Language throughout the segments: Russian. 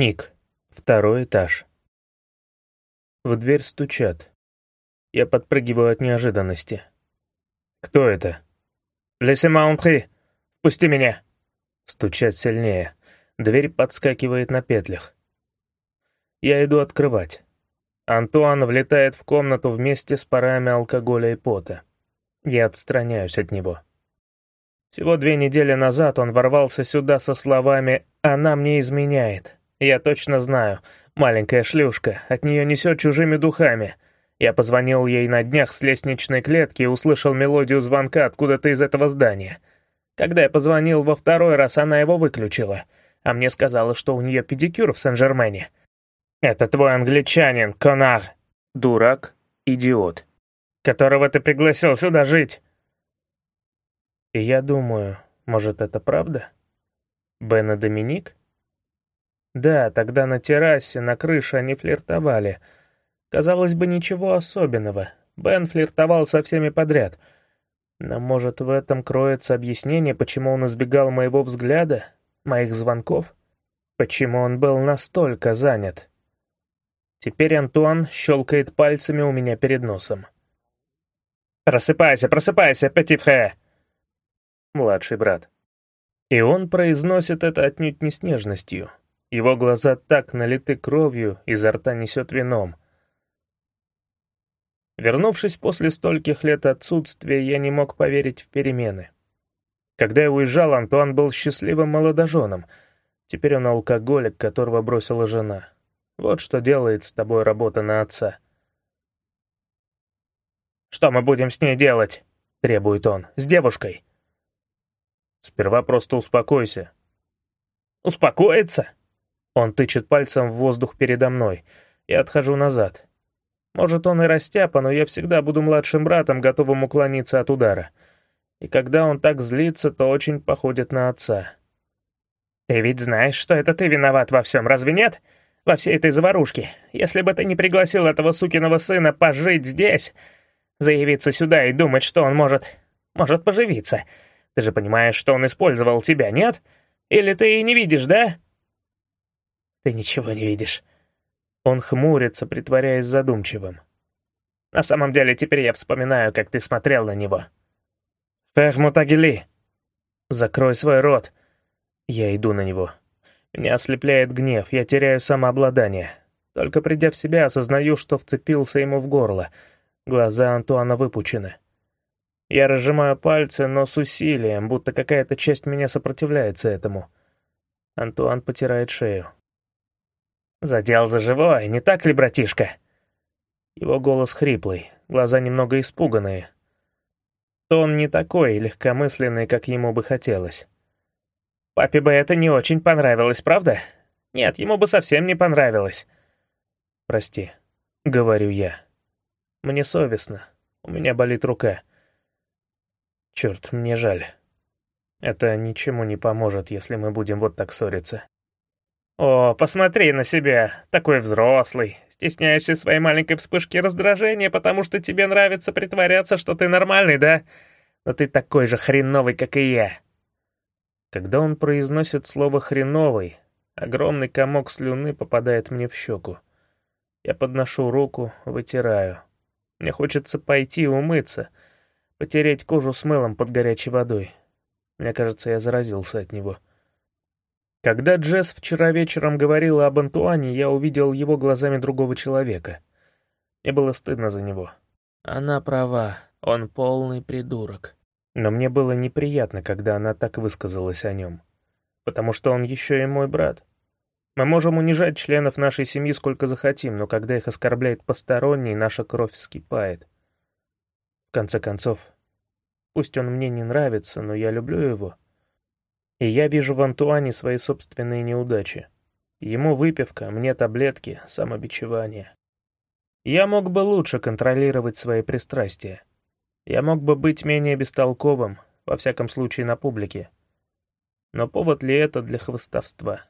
Ник. Второй этаж. В дверь стучат. Я подпрыгиваю от неожиданности. «Кто это?» «Laissez-moi entrer! Впусти меня!» Стучат сильнее. Дверь подскакивает на петлях. Я иду открывать. Антуан влетает в комнату вместе с парами алкоголя и пота. Я отстраняюсь от него. Всего две недели назад он ворвался сюда со словами «Она мне изменяет». Я точно знаю, маленькая шлюшка, от нее несет чужими духами. Я позвонил ей на днях с лестничной клетки и услышал мелодию звонка откуда-то из этого здания. Когда я позвонил во второй раз, она его выключила, а мне сказала, что у нее педикюр в Сен-Жермене. «Это твой англичанин, Конар!» «Дурак, идиот!» «Которого ты пригласил сюда жить!» И я думаю, может, это правда? Бен и Доминик? Да, тогда на террасе, на крыше они флиртовали. Казалось бы, ничего особенного. Бен флиртовал со всеми подряд. Но, может, в этом кроется объяснение, почему он избегал моего взгляда, моих звонков? Почему он был настолько занят? Теперь Антуан щелкает пальцами у меня перед носом. «Просыпайся, просыпайся, петифре!» Младший брат. И он произносит это отнюдь не с нежностью. Его глаза так налиты кровью, изо рта несет вином. Вернувшись после стольких лет отсутствия, я не мог поверить в перемены. Когда я уезжал, Антуан был счастливым молодоженом. Теперь он алкоголик, которого бросила жена. Вот что делает с тобой работа на отца. «Что мы будем с ней делать?» — требует он. «С девушкой». «Сперва просто успокойся». «Успокоиться?» Он тычет пальцем в воздух передо мной. Я отхожу назад. Может, он и растяпа, но я всегда буду младшим братом, готовым уклониться от удара. И когда он так злится, то очень походит на отца. «Ты ведь знаешь, что это ты виноват во всем, разве нет? Во всей этой заварушке. Если бы ты не пригласил этого сукиного сына пожить здесь, заявиться сюда и думать, что он может... может поживиться. Ты же понимаешь, что он использовал тебя, нет? Или ты не видишь, да?» Ты ничего не видишь. Он хмурится, притворяясь задумчивым. На самом деле, теперь я вспоминаю, как ты смотрел на него. Фехмутагили. Закрой свой рот. Я иду на него. Меня ослепляет гнев, я теряю самообладание. Только придя в себя, осознаю, что вцепился ему в горло. Глаза Антуана выпучены. Я разжимаю пальцы, но с усилием, будто какая-то часть меня сопротивляется этому. Антуан потирает шею. «Задел за живое, не так ли, братишка?» Его голос хриплый, глаза немного испуганные. Тон не такой легкомысленный, как ему бы хотелось. «Папе бы это не очень понравилось, правда? Нет, ему бы совсем не понравилось». «Прости», — говорю я. «Мне совестно. У меня болит рука». «Черт, мне жаль. Это ничему не поможет, если мы будем вот так ссориться». «О, посмотри на себя, такой взрослый. Стесняешься своей маленькой вспышки раздражения, потому что тебе нравится притворяться, что ты нормальный, да? Но ты такой же хреновый, как и я». Когда он произносит слово «хреновый», огромный комок слюны попадает мне в щеку. Я подношу руку, вытираю. Мне хочется пойти умыться, потереть кожу с мылом под горячей водой. Мне кажется, я заразился от него. Когда Джесс вчера вечером говорила об Антуане, я увидел его глазами другого человека. Мне было стыдно за него. Она права, он полный придурок. Но мне было неприятно, когда она так высказалась о нем. Потому что он еще и мой брат. Мы можем унижать членов нашей семьи сколько захотим, но когда их оскорбляет посторонний, наша кровь вскипает. В конце концов, пусть он мне не нравится, но я люблю его — и я вижу в Антуане свои собственные неудачи. Ему выпивка, мне таблетки, самобичевание. Я мог бы лучше контролировать свои пристрастия. Я мог бы быть менее бестолковым, во всяком случае на публике. Но повод ли это для хвостовства?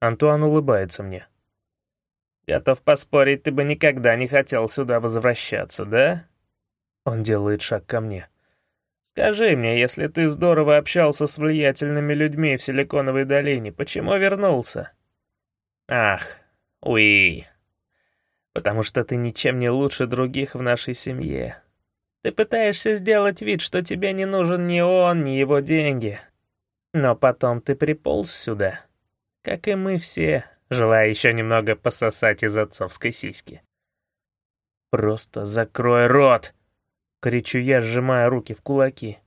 Антуан улыбается мне. «Готов поспорить, ты бы никогда не хотел сюда возвращаться, да?» Он делает шаг ко мне. Скажи мне, если ты здорово общался с влиятельными людьми в Силиконовой долине, почему вернулся? Ах, уи. Потому что ты ничем не лучше других в нашей семье. Ты пытаешься сделать вид, что тебе не нужен ни он, ни его деньги. Но потом ты приполз сюда, как и мы все, желая еще немного пососать из отцовской сиськи. «Просто закрой рот!» — кричу я, сжимая руки в кулаки.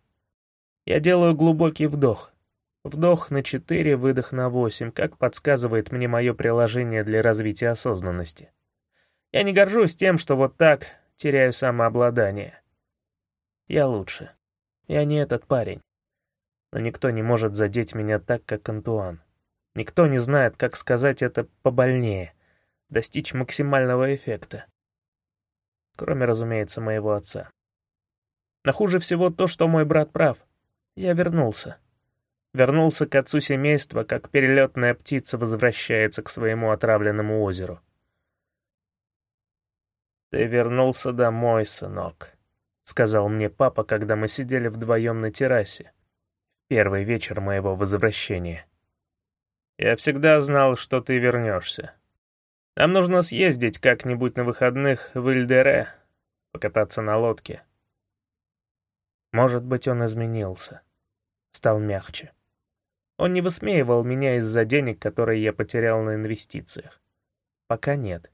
Я делаю глубокий вдох. Вдох на четыре, выдох на восемь, как подсказывает мне мое приложение для развития осознанности. Я не горжусь тем, что вот так теряю самообладание. Я лучше. Я не этот парень. Но никто не может задеть меня так, как Антуан. Никто не знает, как сказать это побольнее, достичь максимального эффекта. Кроме, разумеется, моего отца. Но хуже всего то, что мой брат прав. Я вернулся. Вернулся к отцу семейства, как перелетная птица возвращается к своему отравленному озеру. «Ты вернулся домой, сынок», — сказал мне папа, когда мы сидели вдвоем на террасе. Первый вечер моего возвращения. «Я всегда знал, что ты вернешься. Нам нужно съездить как-нибудь на выходных в Ильдере, покататься на лодке». Может быть, он изменился. Стал мягче. Он не высмеивал меня из-за денег, которые я потерял на инвестициях. Пока нет.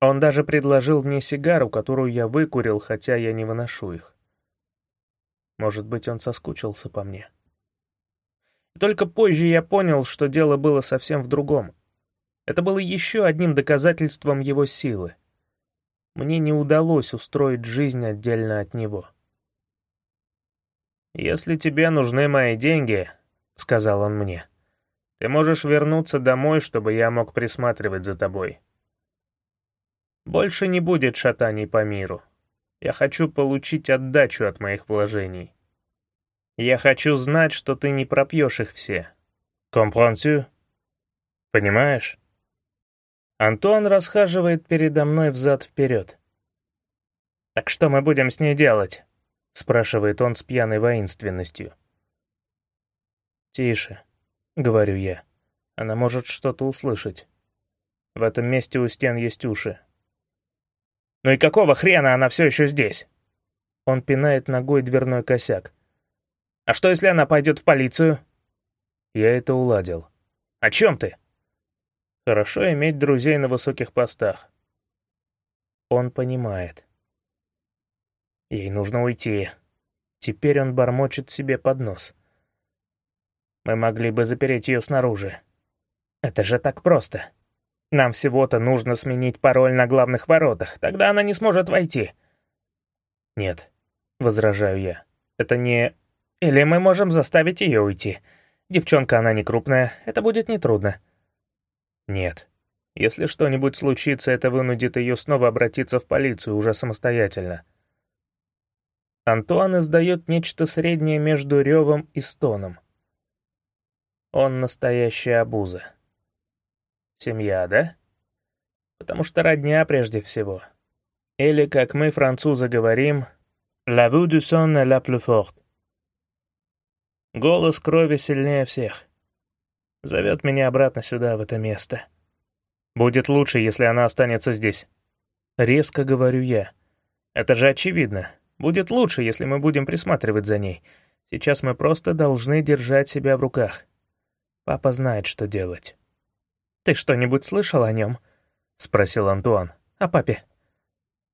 Он даже предложил мне сигару, которую я выкурил, хотя я не выношу их. Может быть, он соскучился по мне. только позже я понял, что дело было совсем в другом. Это было еще одним доказательством его силы. Мне не удалось устроить жизнь отдельно от него. «Если тебе нужны мои деньги», — сказал он мне, — «ты можешь вернуться домой, чтобы я мог присматривать за тобой. Больше не будет шатаний по миру. Я хочу получить отдачу от моих вложений. Я хочу знать, что ты не пропьешь их все. Компрансю? Понимаешь? Антуан расхаживает передо мной взад-вперед. «Так что мы будем с ней делать?» — спрашивает он с пьяной воинственностью. «Тише», — говорю я. Она может что-то услышать. В этом месте у стен есть уши. «Ну и какого хрена она все еще здесь?» Он пинает ногой дверной косяк. «А что, если она пойдет в полицию?» Я это уладил. «О чем ты?» «Хорошо иметь друзей на высоких постах». Он понимает. Ей нужно уйти. Теперь он бормочет себе под нос. Мы могли бы запереть ее снаружи. Это же так просто. Нам всего-то нужно сменить пароль на главных воротах, тогда она не сможет войти». «Нет», — возражаю я, — «это не... Или мы можем заставить ее уйти. Девчонка она не крупная, это будет нетрудно». «Нет. Если что-нибудь случится, это вынудит ее снова обратиться в полицию уже самостоятельно». Антуан издает нечто среднее между ревом и стоном. Он настоящая обуза. Семья, да? Потому что родня прежде всего. Или, как мы, французы, говорим, «La vue du son est la plus forte». Голос крови сильнее всех. Зовет меня обратно сюда, в это место. Будет лучше, если она останется здесь. Резко говорю я. Это же очевидно. Будет лучше, если мы будем присматривать за ней. Сейчас мы просто должны держать себя в руках. Папа знает, что делать. «Ты что-нибудь слышал о нем?» — спросил Антуан. «О папе».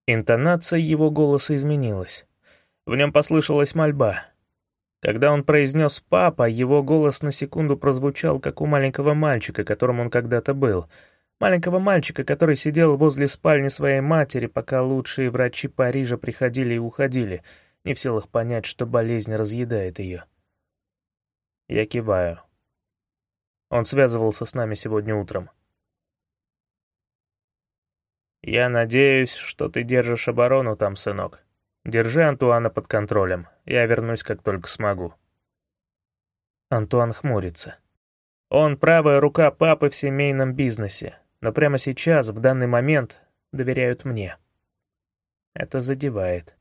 Интонация его голоса изменилась. В нем послышалась мольба. Когда он произнес «папа», его голос на секунду прозвучал, как у маленького мальчика, которым он когда-то был. Маленького мальчика, который сидел возле спальни своей матери, пока лучшие врачи Парижа приходили и уходили, не в силах понять, что болезнь разъедает ее. Я киваю. Он связывался с нами сегодня утром. «Я надеюсь, что ты держишь оборону там, сынок. Держи Антуана под контролем. Я вернусь, как только смогу». Антуан хмурится. Он правая рука папы в семейном бизнесе, но прямо сейчас, в данный момент, доверяют мне. Это задевает.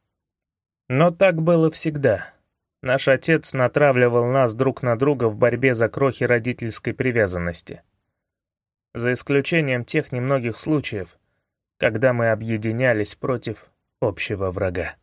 Но так было всегда. Наш отец — натравливал нас друг на друга в борьбе за крохи родительской привязанности. за исключением тех немногих случаев, когда мы объединялись против общего врага.